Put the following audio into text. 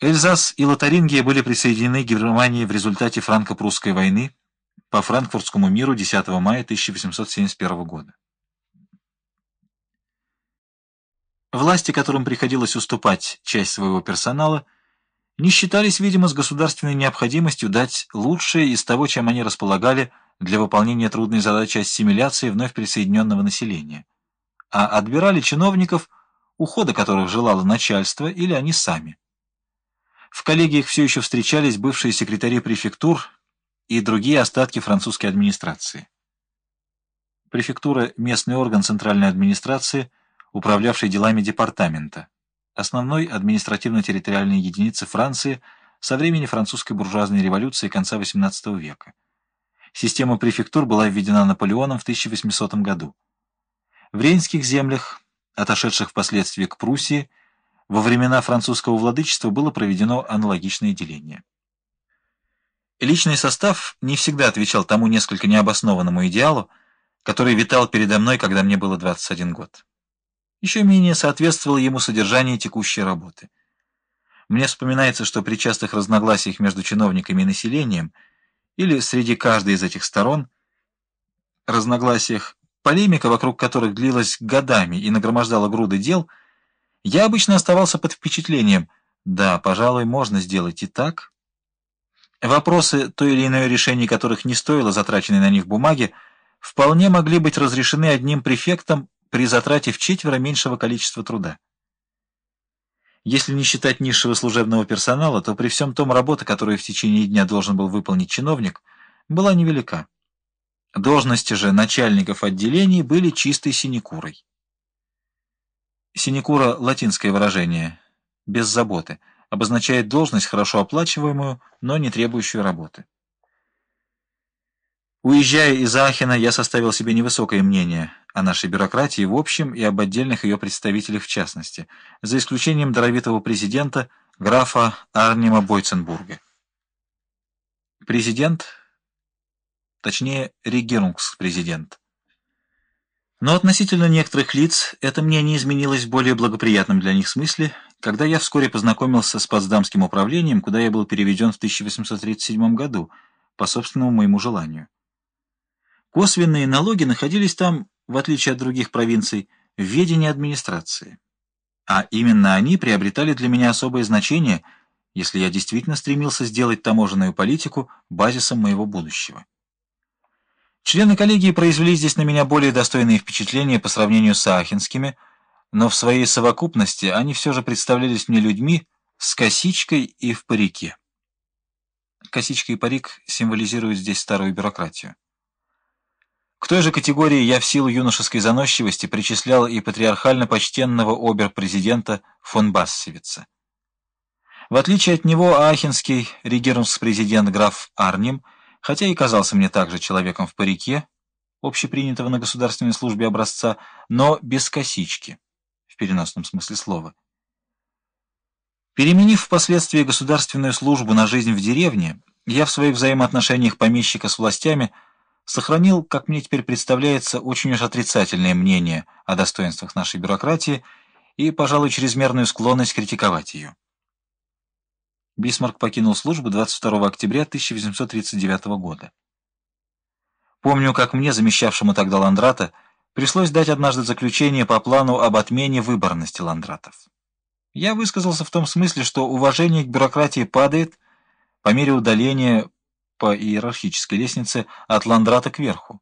Эльзас и Лотарингия были присоединены к Германии в результате франко-прусской войны по Франкфуртскому миру 10 мая 1871 года. Власти, которым приходилось уступать часть своего персонала, не считались, видимо, с государственной необходимостью дать лучшее из того, чем они располагали для выполнения трудной задачи ассимиляции вновь присоединенного населения, а отбирали чиновников, ухода которых желало начальство или они сами. В коллегиях все еще встречались бывшие секретари префектур и другие остатки французской администрации. Префектура – местный орган центральной администрации, управлявший делами департамента, основной административно-территориальной единицы Франции со времени французской буржуазной революции конца XVIII века. Система префектур была введена Наполеоном в 1800 году. В Рейнских землях, отошедших впоследствии к Пруссии, во времена французского владычества было проведено аналогичное деление. Личный состав не всегда отвечал тому несколько необоснованному идеалу, который витал передо мной, когда мне было 21 год. Еще менее соответствовало ему содержание текущей работы. Мне вспоминается, что при частых разногласиях между чиновниками и населением или среди каждой из этих сторон, разногласиях, полемика вокруг которых длилась годами и нагромождала груды дел – я обычно оставался под впечатлением, да, пожалуй, можно сделать и так. Вопросы, то или иное решение которых не стоило затраченной на них бумаги, вполне могли быть разрешены одним префектом при затрате в четверо меньшего количества труда. Если не считать низшего служебного персонала, то при всем том работа, которую в течение дня должен был выполнить чиновник, была невелика. Должности же начальников отделений были чистой синекурой. Синекура — латинское выражение, без заботы, обозначает должность, хорошо оплачиваемую, но не требующую работы. Уезжая из Ахена, я составил себе невысокое мнение о нашей бюрократии в общем и об отдельных ее представителях в частности, за исключением даровитого президента графа Арнима Бойценбурга. Президент, точнее, регерунгс-президент. Но относительно некоторых лиц это мне не изменилось в более благоприятном для них смысле, когда я вскоре познакомился с Потсдамским управлением, куда я был переведен в 1837 году, по собственному моему желанию. Косвенные налоги находились там, в отличие от других провинций, в ведении администрации. А именно они приобретали для меня особое значение, если я действительно стремился сделать таможенную политику базисом моего будущего. Члены коллегии произвели здесь на меня более достойные впечатления по сравнению с ахинскими, но в своей совокупности они все же представлялись мне людьми с косичкой и в парике. Косичка и парик символизируют здесь старую бюрократию. К той же категории я в силу юношеской заносчивости причислял и патриархально почтенного обер-президента фон Бассевица. В отличие от него ахинский регерунс-президент граф Арнем – хотя и казался мне также человеком в парике, общепринятого на государственной службе образца, но без косички, в переносном смысле слова. Переменив впоследствии государственную службу на жизнь в деревне, я в своих взаимоотношениях помещика с властями сохранил, как мне теперь представляется, очень уж отрицательное мнение о достоинствах нашей бюрократии и, пожалуй, чрезмерную склонность критиковать ее. Бисмарк покинул службу 22 октября 1839 года. Помню, как мне, замещавшему тогда Ландрата, пришлось дать однажды заключение по плану об отмене выборности Ландратов. Я высказался в том смысле, что уважение к бюрократии падает по мере удаления по иерархической лестнице от Ландрата кверху.